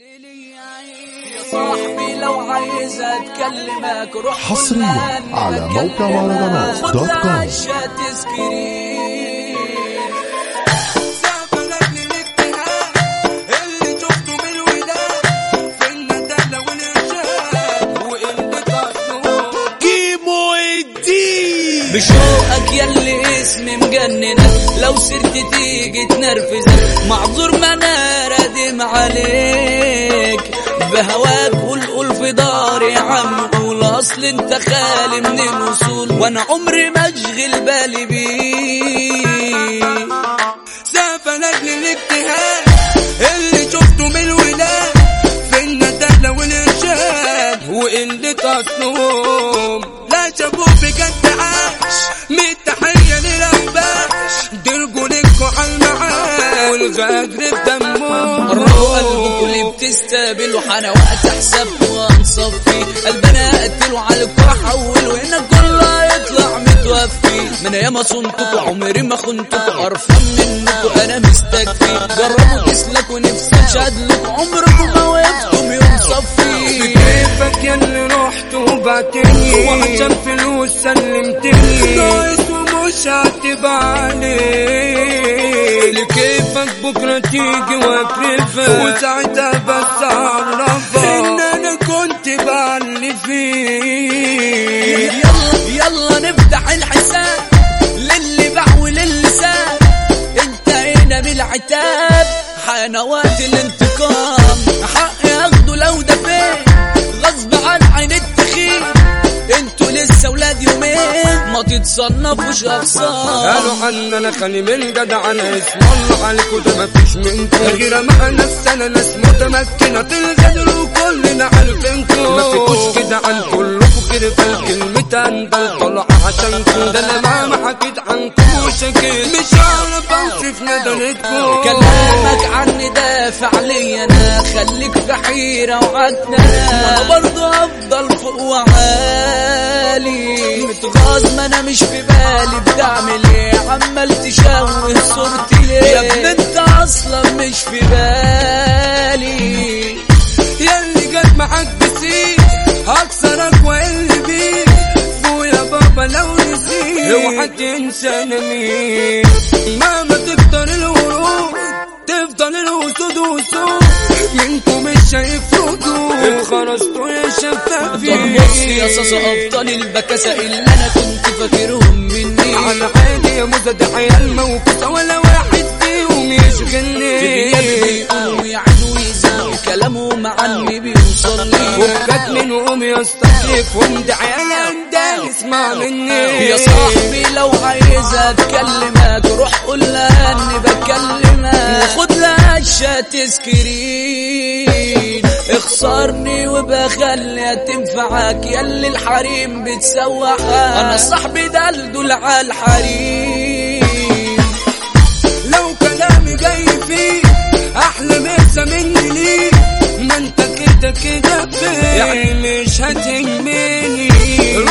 يا صاحبي لو عايز أتكلمك روح حصرياً على موقع مهرجانات دوت كوم. بشوقك يلي اسمي مجننك لو سرت تيجي تنرفزك معذور ما أنا رادم عليك. بهواك قول قول في داري يا عم قول أصل أنت خالي من الوصول وأنا عمري ما أشغل بالي بيك سافلك للاجتهاد اللي شفته من الولاد في الندالة والإرشاد وقلة النوم لا شافوه بجد عاش ميت تحية للأحباش درجوا لكوا على المعاش. والغدر بدمهم الرضا قلبه كل بتستقبل وحنا وقت حساب وأنصفي. قلبنا قتله على الكرة حوله هنا كله هيطلع متوفي. من ياما صنتكوا عمري ما خنتكوا قرفان منكوا أنا مستكفي. جربوا تسلكوا نفسي اشهد لكوا عمركم ما وقفتم يوم صفي. كيفك يا اللي رحت وبعتني وعشان فلوس سلمتني ناقص ومش هتبقى عليك بكرة تيجي واكرفك وساعتها بس اعرفك إن أنا كنت بعلي فيك. يلا يلا نفتح الحساب. للي باع وللي ساب. انتهينا من العتاب حان وقت الانتقام ما تتصنفوش اخصام قالوا عنا أنا من جدع أنا اسم الله عليكم ده مفيش منكم غير مع نفسنا ناس متمكنة. الغدر وكلنا عارفينكم ما فيكوش كده عن كلكم كده فالكلمة اندل طلع عشانكم ده أنا مهما حكيت عنكم وشكيت مش هعرف اوصف ندلتكم كلامك عني فعليا أنا خليك في حيرة وعدنا وأنا برضه أفضل فوق وعالي. متغاظ ما أنا مش في بالي بتعمل إيه عمال تشوه صورتي ليه؟ يا ابني أنت أصلا مش في بالي. ياللي جت معاك بسيط هكسرك واقل بيك. فويا بابا لو نسيت اوعى تنسى أنا مين مهما تكتر الورود تفضل الاسود وسود منكم مش شايف ردود اتخرجتوا يا طب بص يا صاصة شفافين ابطال البكاسة اللي أنا كنت فاكرهم مني. على عيني يا مزد عيال موكوسة ولا واحد فيهم يشغلني. غيابي بيقولوا يعيدوا ويزيدوا كلامهم عني بيوصل لي وجت منهم يستخلفهم ده عيال اسمع مني. يا صاحبي لو عايز اتكلمك روح قول لها إني بكلمك. وخد لها الشات سكرين اخسرني وبخليها تنفعك. ياللي الحريم بتسوحها أنا صاحبي دلدل على الحريم. لو كلامي جاي فيه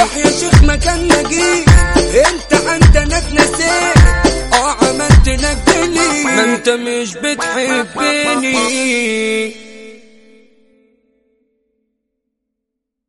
روح يا شيخ مكان نجيب انت عندنا اتنسيت آه عملت دليل ما انت مش بتحبني.